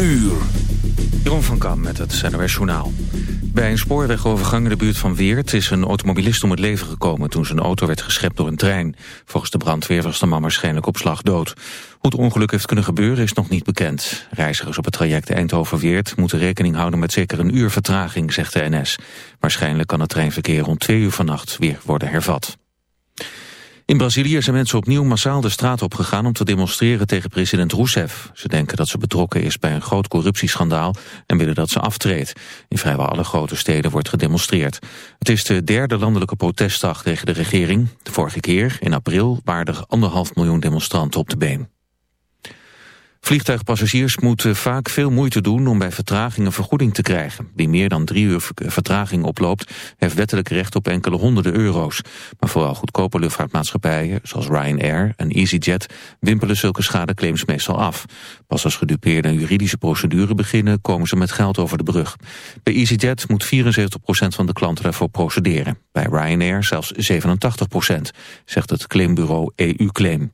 uur. Jeroen van Kam met het NOS Journaal. Bij een spoorwegovergang in de buurt van Weert is een automobilist om het leven gekomen toen zijn auto werd geschept door een trein. Volgens de brandweer was de man waarschijnlijk op slag dood. Hoe het ongeluk heeft kunnen gebeuren is nog niet bekend. Reizigers op het traject Eindhoven-Weert moeten rekening houden met zeker een uur vertraging, zegt de NS. Waarschijnlijk kan het treinverkeer rond twee uur vannacht weer worden hervat. In Brazilië zijn mensen opnieuw massaal de straat opgegaan om te demonstreren tegen president Rousseff. Ze denken dat ze betrokken is bij een groot corruptieschandaal en willen dat ze aftreedt. In vrijwel alle grote steden wordt gedemonstreerd. Het is de derde landelijke protestdag tegen de regering. De vorige keer, in april, waren er anderhalf miljoen demonstranten op de been. Vliegtuigpassagiers moeten vaak veel moeite doen om bij vertraging een vergoeding te krijgen. Wie meer dan drie uur vertraging oploopt, heeft wettelijk recht op enkele honderden euro's. Maar vooral goedkope luchtvaartmaatschappijen, zoals Ryanair en EasyJet, wimpelen zulke schadeclaims meestal af. Pas als gedupeerde juridische procedure beginnen, komen ze met geld over de brug. Bij EasyJet moet 74% van de klanten daarvoor procederen. Bij Ryanair zelfs 87%, zegt het claimbureau EU-Claim.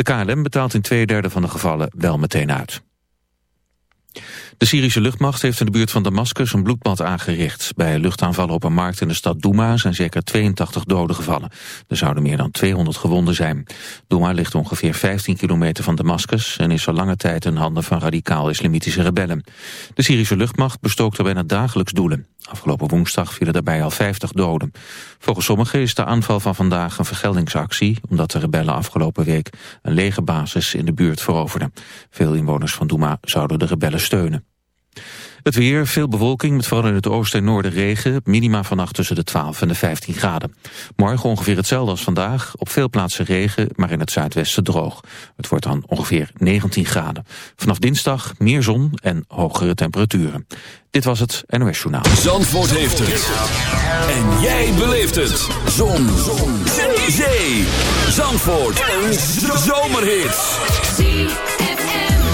De KLM betaalt in twee derde van de gevallen wel meteen uit. De Syrische luchtmacht heeft in de buurt van Damascus een bloedbad aangericht. Bij luchtaanvallen op een markt in de stad Douma zijn zeker 82 doden gevallen. Er zouden meer dan 200 gewonden zijn. Douma ligt ongeveer 15 kilometer van Damascus... en is al lange tijd in handen van radicaal-islamitische rebellen. De Syrische luchtmacht bestookt er bijna dagelijks doelen. Afgelopen woensdag vielen daarbij al 50 doden. Volgens sommigen is de aanval van vandaag een vergeldingsactie... omdat de rebellen afgelopen week een legerbasis in de buurt veroverden. Veel inwoners van Douma zouden de rebellen steunen. Het weer, veel bewolking, met vooral in het oosten en noorden regen. Minima vannacht tussen de 12 en de 15 graden. Morgen ongeveer hetzelfde als vandaag. Op veel plaatsen regen, maar in het zuidwesten droog. Het wordt dan ongeveer 19 graden. Vanaf dinsdag meer zon en hogere temperaturen. Dit was het NOS Journaal. Zandvoort heeft het. En jij beleeft het. Zon. zon. Zee. Zandvoort. Een zomerhit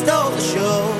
stole the show.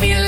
baby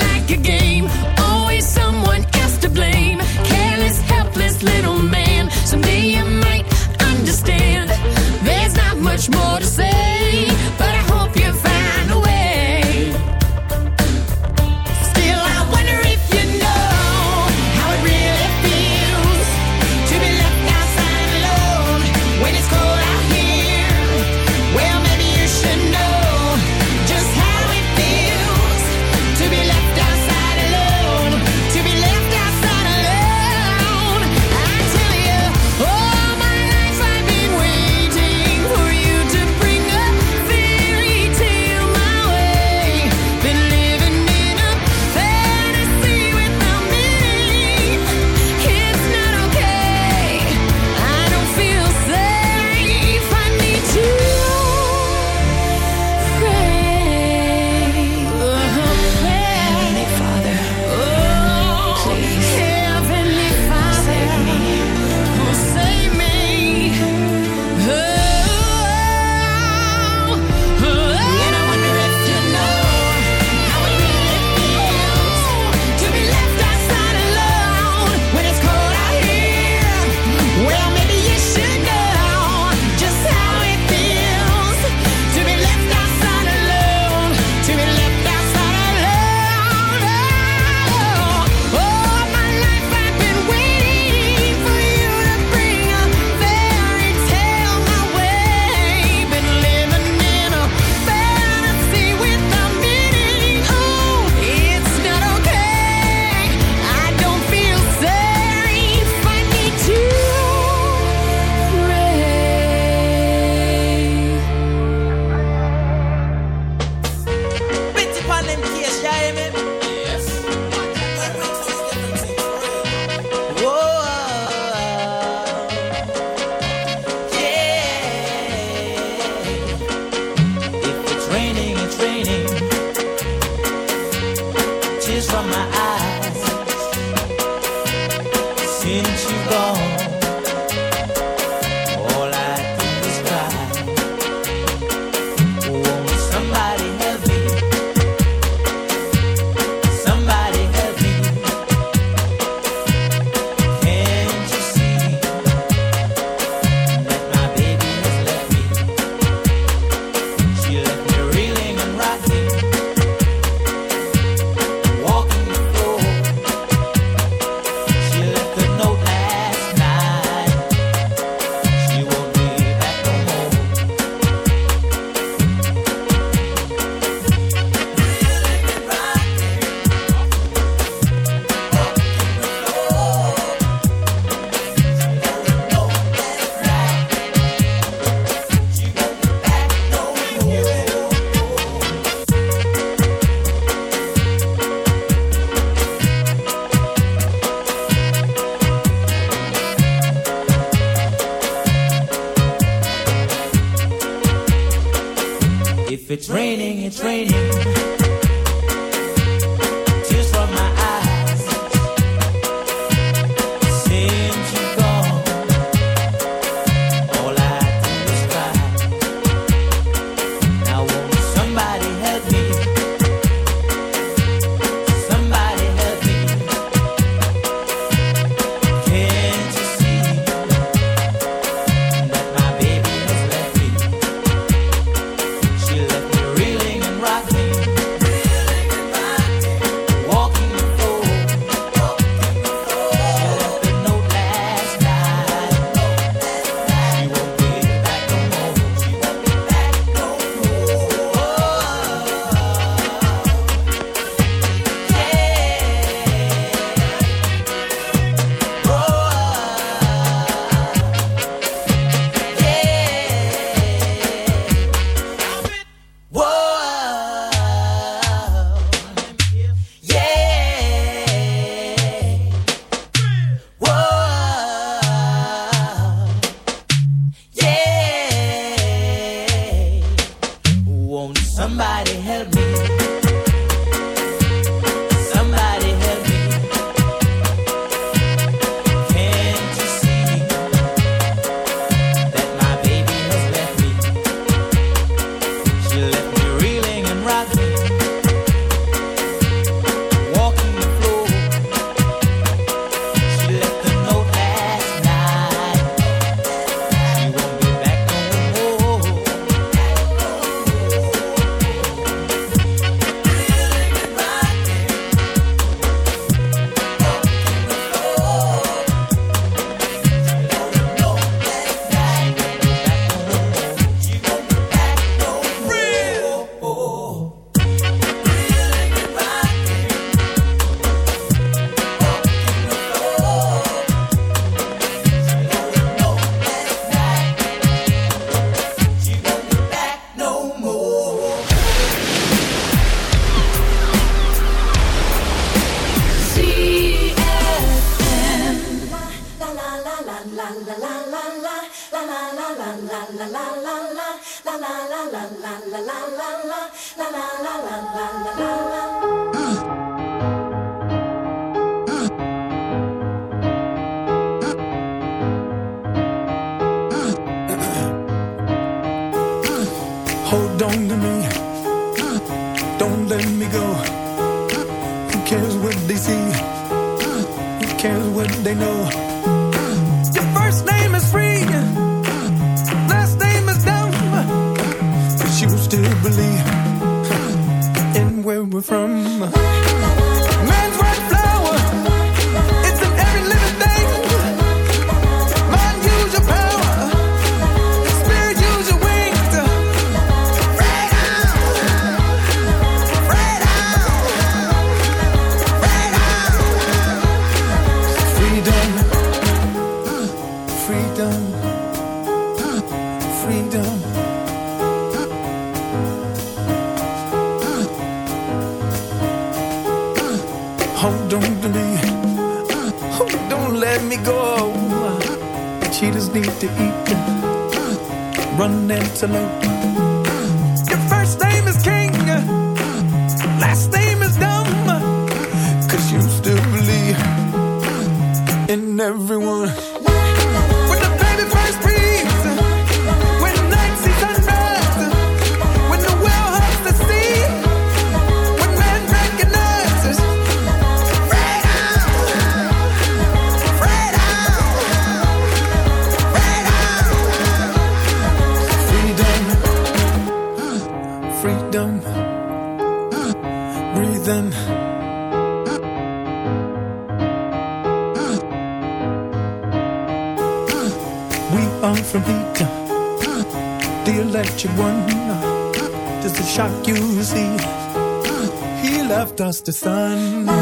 the sun.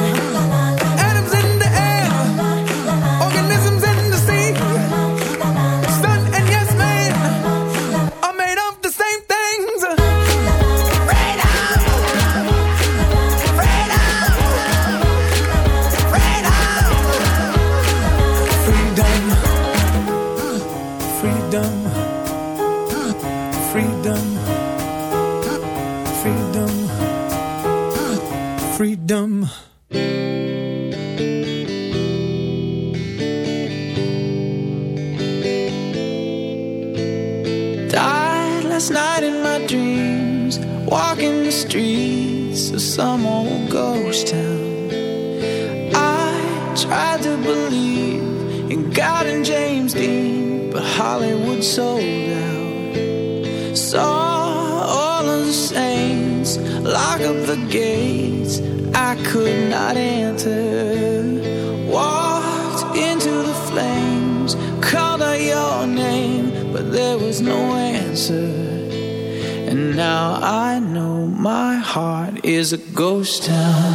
is a ghost town.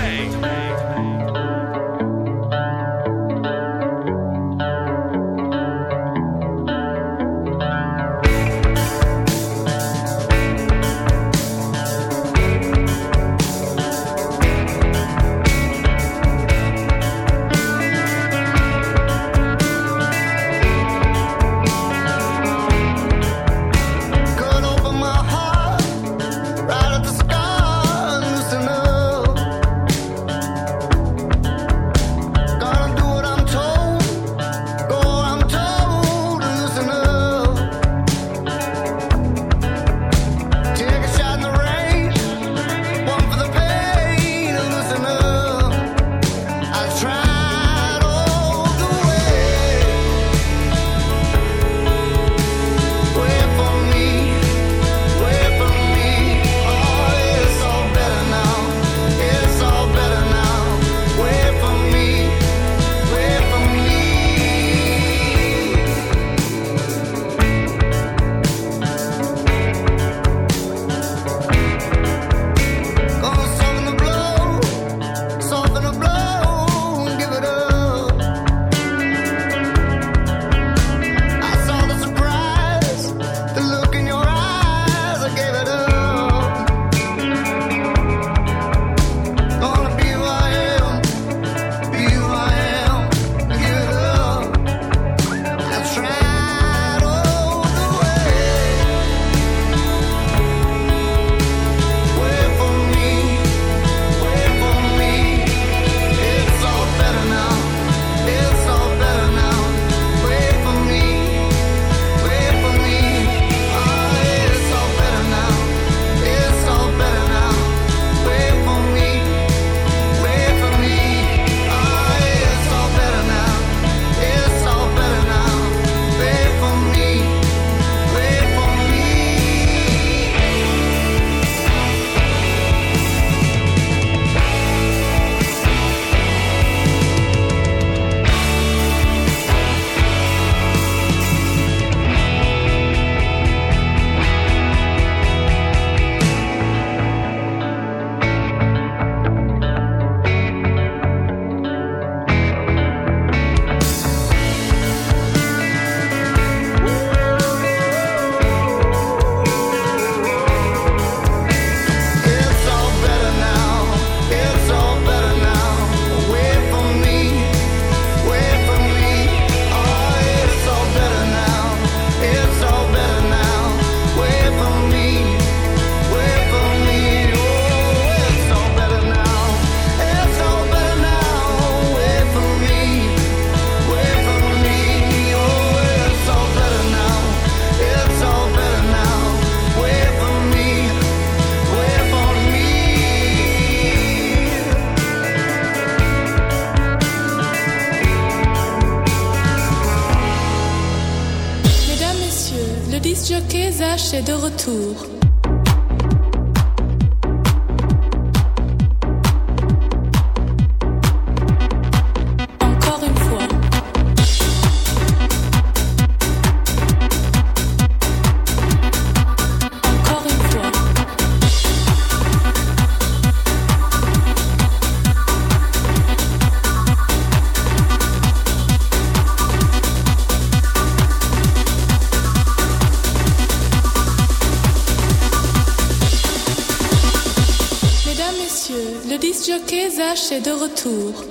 De retour. Retour.